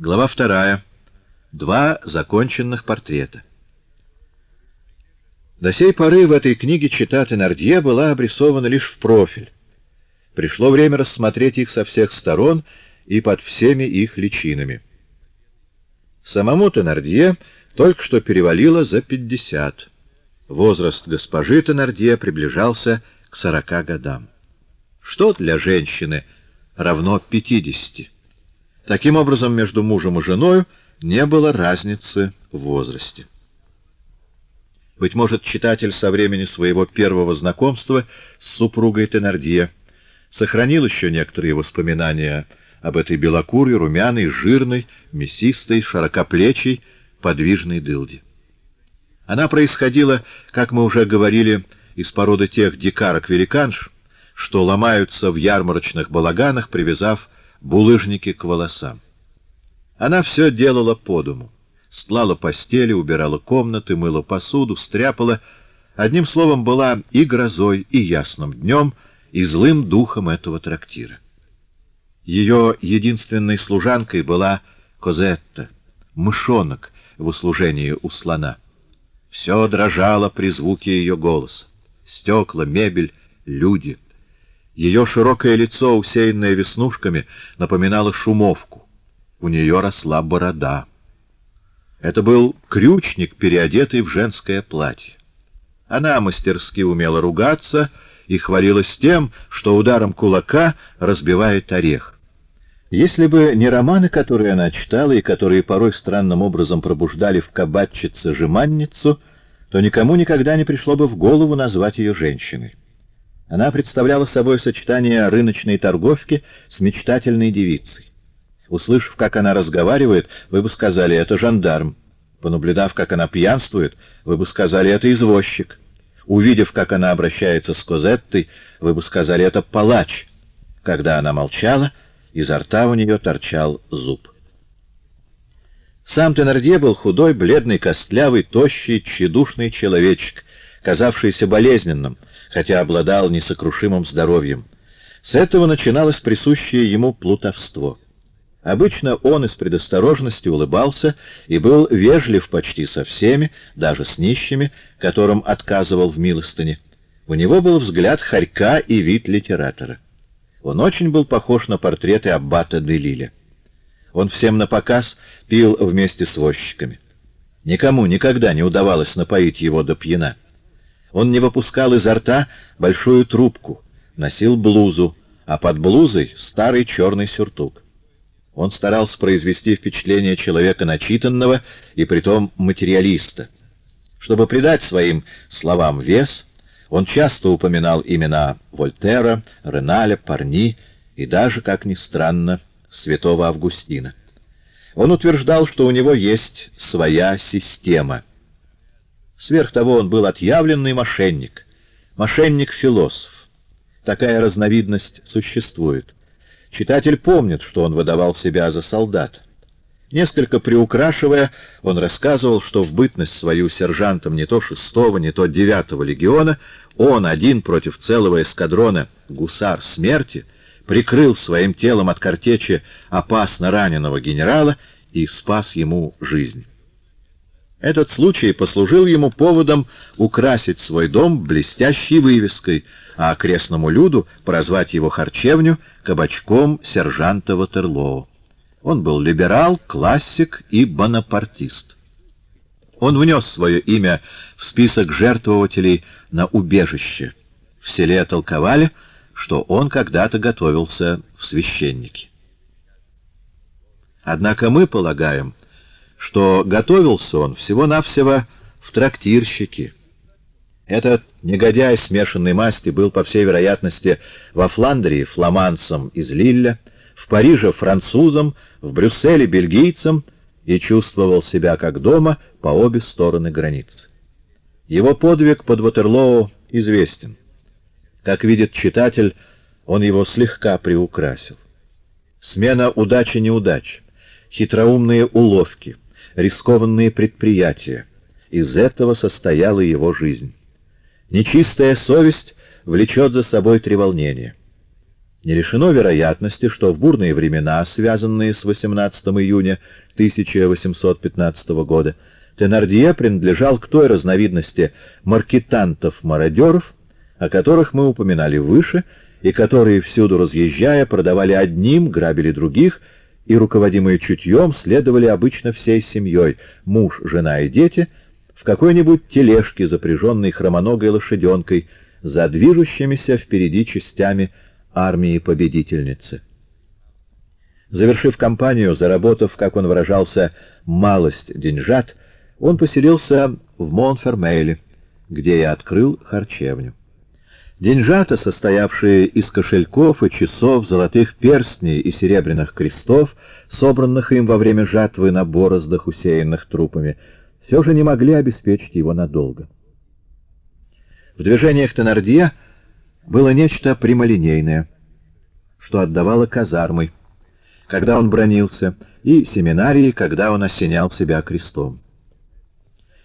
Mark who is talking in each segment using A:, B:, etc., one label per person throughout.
A: Глава вторая. Два законченных портрета. До сей поры в этой книге чита Теннердье была обрисована лишь в профиль. Пришло время рассмотреть их со всех сторон и под всеми их личинами. Самому Теннердье только что перевалило за пятьдесят. Возраст госпожи Теннердье приближался к сорока годам. Что для женщины равно пятидесяти? Таким образом, между мужем и женой не было разницы в возрасте. Быть может, читатель со времени своего первого знакомства с супругой Теннердье сохранил еще некоторые воспоминания об этой белокурой, румяной, жирной, мясистой, широкоплечей, подвижной дылде. Она происходила, как мы уже говорили, из породы тех дикарок-великанш, что ломаются в ярмарочных балаганах, привязав булыжники к волосам. Она все делала по дому. Стлала постели, убирала комнаты, мыла посуду, стряпала. Одним словом, была и грозой, и ясным днем, и злым духом этого трактира. Ее единственной служанкой была Козетта, мышонок в услужении у слона. Все дрожало при звуке ее голоса. Стекла, мебель, люди — ее широкое лицо, усеянное веснушками, напоминало шумовку. У нее росла борода. Это был крючник, переодетый в женское платье. Она мастерски умела ругаться и хвалилась тем, что ударом кулака разбивает орех. Если бы не романы, которые она читала и которые порой странным образом пробуждали в кабачице жеманницу, то никому никогда не пришло бы в голову назвать ее женщиной. Она представляла собой сочетание рыночной торговки с мечтательной девицей. Услышав, как она разговаривает, вы бы сказали, это жандарм. Понаблюдав, как она пьянствует, вы бы сказали, это извозчик. Увидев, как она обращается с Козеттой, вы бы сказали, это палач. Когда она молчала, изо рта у нее торчал зуб. Сам Теннердье был худой, бледный, костлявый, тощий, тщедушный человечек, казавшийся болезненным, хотя обладал несокрушимым здоровьем. С этого начиналось присущее ему плутовство. Обычно он из предосторожности улыбался и был вежлив почти со всеми, даже с нищими, которым отказывал в милостыне. У него был взгляд хорька и вид литератора. Он очень был похож на портреты аббата де Лиля. Он всем на показ пил вместе с возчиками. Никому никогда не удавалось напоить его до пьяна. Он не выпускал изо рта большую трубку, носил блузу, а под блузой старый черный сюртук. Он старался произвести впечатление человека начитанного и притом материалиста. Чтобы придать своим словам вес, он часто упоминал имена Вольтера, Реналя, Парни и даже, как ни странно, святого Августина. Он утверждал, что у него есть своя система — Сверх того он был отъявленный мошенник, мошенник-философ. Такая разновидность существует. Читатель помнит, что он выдавал себя за солдата. Несколько приукрашивая, он рассказывал, что в бытность свою сержантом не то шестого, не то девятого легиона, он один против целого эскадрона гусар смерти прикрыл своим телом от картечи опасно раненого генерала и спас ему жизнь. Этот случай послужил ему поводом украсить свой дом блестящей вывеской, а окрестному люду прозвать его харчевню кабачком сержанта Ватерлоо. Он был либерал, классик и бонапартист. Он внес свое имя в список жертвователей на убежище. В селе толковали, что он когда-то готовился в священники. Однако мы полагаем, что готовился он всего-навсего в трактирщике. Этот негодяй смешанной масти был, по всей вероятности, во Фландрии фламандцем из Лилля, в Париже французом, в Брюсселе бельгийцем и чувствовал себя как дома по обе стороны границы. Его подвиг под Ватерлоу известен. Как видит читатель, он его слегка приукрасил. Смена удачи-неудач, хитроумные уловки — рискованные предприятия. Из этого состояла его жизнь. Нечистая совесть влечет за собой треволнение. Не лишено вероятности, что в бурные времена, связанные с 18 июня 1815 года, Тенардье принадлежал к той разновидности маркетантов-мародеров, о которых мы упоминали выше, и которые, всюду разъезжая, продавали одним, грабили других, и, руководимые чутьем, следовали обычно всей семьей, муж, жена и дети, в какой-нибудь тележке, запряженной хромоногой лошаденкой, за движущимися впереди частями армии победительницы. Завершив кампанию, заработав, как он выражался, малость деньжат, он поселился в Монфермейле, где и открыл харчевню. Деньжата, состоявшие из кошельков и часов, золотых перстней и серебряных крестов, собранных им во время жатвы на бороздах, усеянных трупами, все же не могли обеспечить его надолго. В движениях Тенардье было нечто прямолинейное, что отдавало казармой, когда он бронился, и семинарии, когда он осенял себя крестом.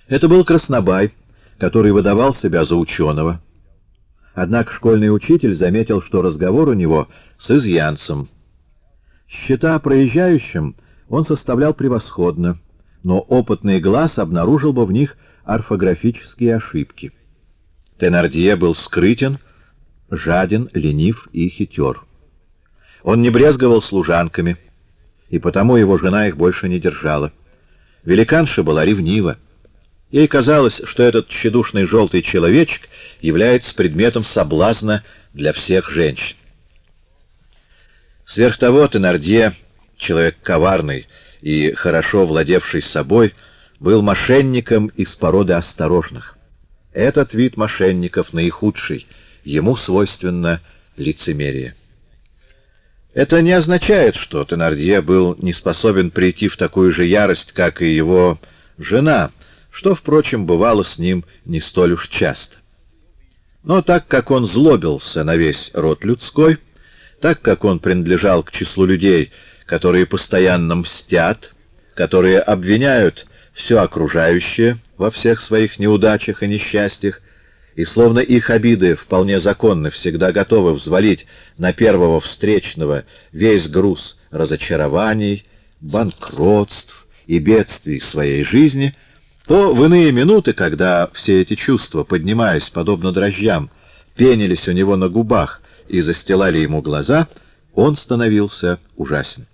A: Это был Краснобай, который выдавал себя за ученого. Однако школьный учитель заметил, что разговор у него с изъянцем. Счета проезжающим он составлял превосходно, но опытный глаз обнаружил бы в них орфографические ошибки. Тенардье был скрытен, жаден, ленив и хитер. Он не брезговал служанками, и потому его жена их больше не держала. Великанша была ревнива. Ей казалось, что этот тщедушный желтый человечек является предметом соблазна для всех женщин. Сверх того, Тенардье, человек коварный и хорошо владевший собой, был мошенником из породы осторожных. Этот вид мошенников наихудший, ему свойственно лицемерие. Это не означает, что Тенардье был не способен прийти в такую же ярость, как и его жена, что, впрочем, бывало с ним не столь уж часто. Но так как он злобился на весь род людской, так как он принадлежал к числу людей, которые постоянно мстят, которые обвиняют все окружающее во всех своих неудачах и несчастьях, и словно их обиды вполне законны, всегда готовы взвалить на первого встречного весь груз разочарований, банкротств и бедствий своей жизни — то в иные минуты, когда все эти чувства, поднимаясь подобно дрожжам, пенились у него на губах и застилали ему глаза, он становился ужасен.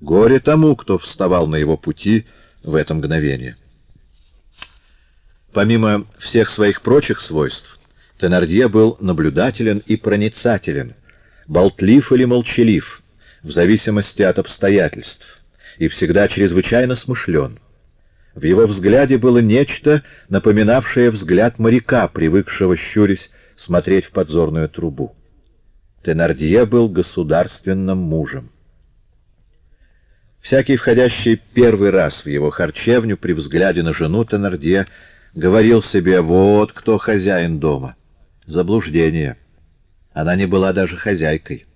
A: Горе тому, кто вставал на его пути в это мгновение. Помимо всех своих прочих свойств, Тенардье был наблюдателен и проницателен, болтлив или молчалив, в зависимости от обстоятельств, и всегда чрезвычайно смышлен. В его взгляде было нечто, напоминавшее взгляд моряка, привыкшего, щурясь, смотреть в подзорную трубу. Тенардье был государственным мужем. Всякий, входящий первый раз в его харчевню при взгляде на жену Тенардье, говорил себе «Вот кто хозяин дома». Заблуждение. Она не была даже хозяйкой.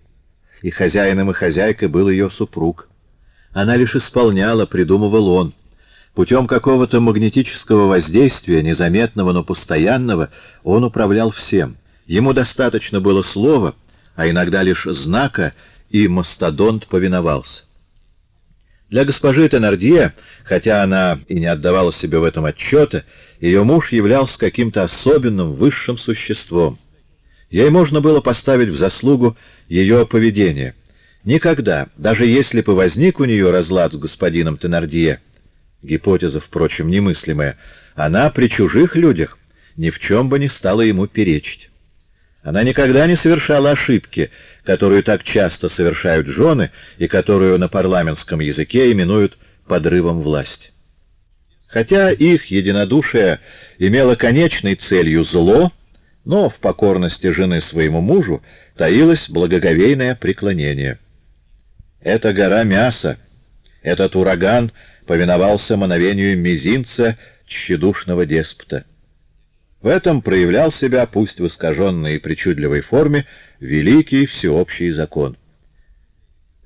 A: И хозяином и хозяйкой был ее супруг. Она лишь исполняла, придумывал он — Путем какого-то магнетического воздействия, незаметного, но постоянного, он управлял всем. Ему достаточно было слова, а иногда лишь знака, и мастодонт повиновался. Для госпожи Тенардье, хотя она и не отдавала себе в этом отчета, ее муж являлся каким-то особенным высшим существом. Ей можно было поставить в заслугу ее поведение. Никогда, даже если бы возник у нее разлад с господином Тенардье, гипотеза, впрочем, немыслимая, она при чужих людях ни в чем бы не стала ему перечить. Она никогда не совершала ошибки, которую так часто совершают жены и которую на парламентском языке именуют подрывом власти. Хотя их единодушие имело конечной целью зло, но в покорности жены своему мужу таилось благоговейное преклонение. Это гора мяса, этот ураган — повиновался мановению мизинца тщедушного деспота. В этом проявлял себя, пусть в искаженной и причудливой форме, великий всеобщий закон.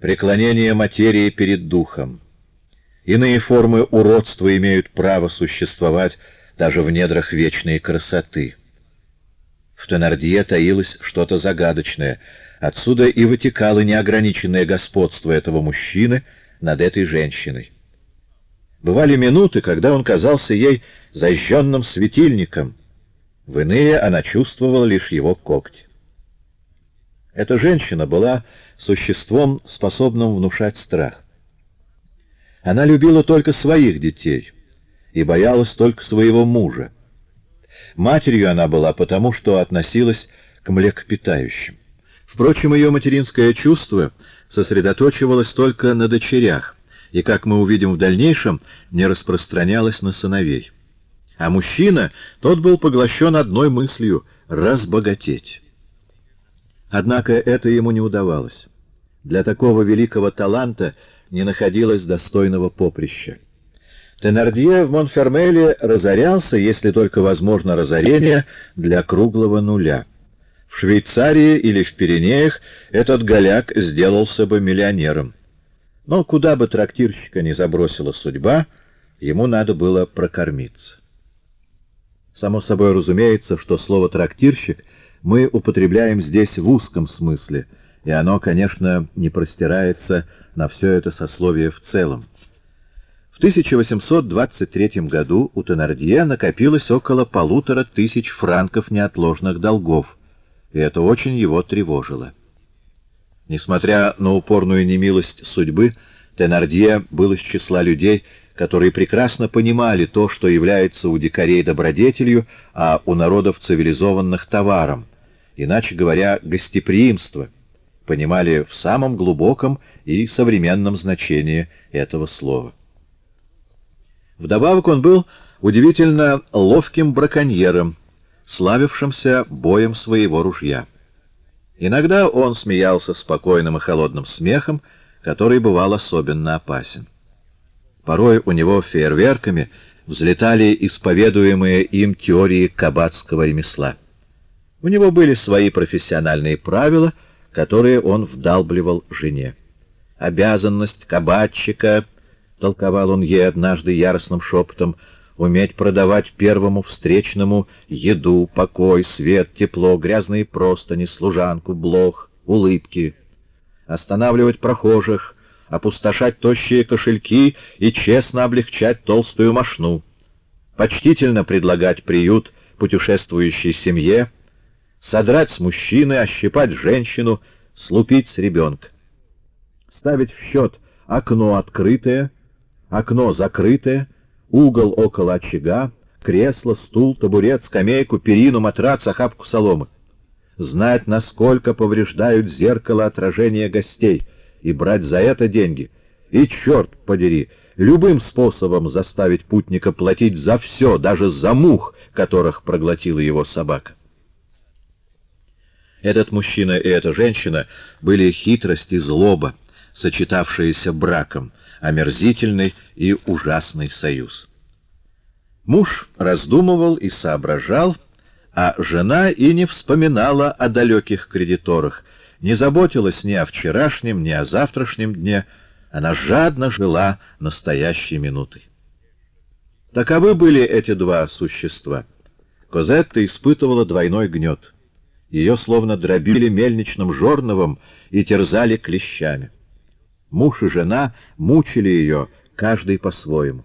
A: Преклонение материи перед духом. Иные формы уродства имеют право существовать даже в недрах вечной красоты. В Тенардье таилось что-то загадочное. Отсюда и вытекало неограниченное господство этого мужчины над этой женщиной. Бывали минуты, когда он казался ей зажженным светильником. В иные она чувствовала лишь его когти. Эта женщина была существом, способным внушать страх. Она любила только своих детей и боялась только своего мужа. Матерью она была потому, что относилась к млекопитающим. Впрочем, ее материнское чувство сосредоточивалось только на дочерях, и, как мы увидим в дальнейшем, не распространялось на сыновей. А мужчина, тот был поглощен одной мыслью — разбогатеть. Однако это ему не удавалось. Для такого великого таланта не находилось достойного поприща. Тенардье в Монфермеле разорялся, если только возможно разорение, для круглого нуля. В Швейцарии или в Пиренеях этот голяк сделался бы миллионером. Но куда бы трактирщика ни забросила судьба, ему надо было прокормиться. Само собой разумеется, что слово «трактирщик» мы употребляем здесь в узком смысле, и оно, конечно, не простирается на все это сословие в целом. В 1823 году у Теннердье накопилось около полутора тысяч франков неотложных долгов, и это очень его тревожило. Несмотря на упорную немилость судьбы, Теннердье был из числа людей, которые прекрасно понимали то, что является у дикарей добродетелью, а у народов цивилизованных товаром, иначе говоря, гостеприимство, понимали в самом глубоком и современном значении этого слова. Вдобавок он был удивительно ловким браконьером, славившимся боем своего ружья. Иногда он смеялся спокойным и холодным смехом, который бывал особенно опасен. Порой у него фейерверками взлетали исповедуемые им теории кабацкого ремесла. У него были свои профессиональные правила, которые он вдалбливал жене. Обязанность кабачика, толковал он ей однажды яростным шепотом, уметь продавать первому встречному еду, покой, свет, тепло, грязные простыни, служанку, блох, улыбки, останавливать прохожих, опустошать тощие кошельки и честно облегчать толстую мошну, почтительно предлагать приют путешествующей семье, содрать с мужчины, ощипать женщину, слупить с ребенка. Ставить в счет окно открытое, окно закрытое, угол около очага, кресло, стул, табурет, скамейку, перину, матрац, охапку соломы. Знать, насколько повреждают зеркало отражения гостей, и брать за это деньги. И, черт подери, любым способом заставить путника платить за все, даже за мух, которых проглотила его собака. Этот мужчина и эта женщина были хитрость и злоба, сочетавшиеся браком, омерзительный и ужасный союз. Муж раздумывал и соображал, а жена и не вспоминала о далеких кредиторах, не заботилась ни о вчерашнем, ни о завтрашнем дне, она жадно жила настоящей минутой. Таковы были эти два существа. Козетта испытывала двойной гнет — ее словно дробили мельничным жорновом и терзали клещами. Муж и жена мучили ее, каждый по-своему.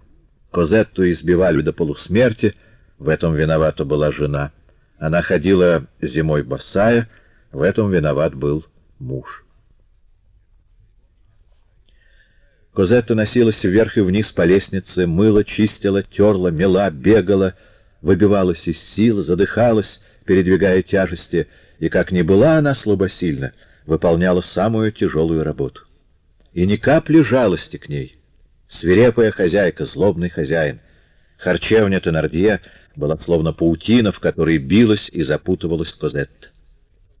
A: Козетту избивали до полусмерти, в этом виновата была жена. Она ходила зимой босая, в этом виноват был муж. Козетта носилась вверх и вниз по лестнице, мыла, чистила, терла, мела, бегала, выбивалась из сил, задыхалась, передвигая тяжести, и, как ни была она слабосильна, выполняла самую тяжелую работу. И ни капли жалости к ней. Свирепая хозяйка, злобный хозяин. Харчевня Тенардье была словно паутина, в которой билась и запутывалась Козетта.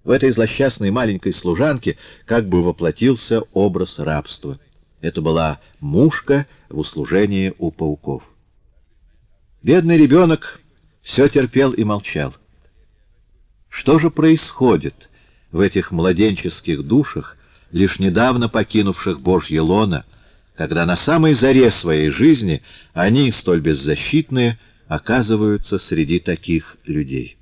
A: В этой злосчастной маленькой служанке как бы воплотился образ рабства. Это была мушка в услужении у пауков. Бедный ребенок все терпел и молчал. Что же происходит в этих младенческих душах, лишь недавно покинувших Божье лоно, когда на самой заре своей жизни они, столь беззащитные, оказываются среди таких людей?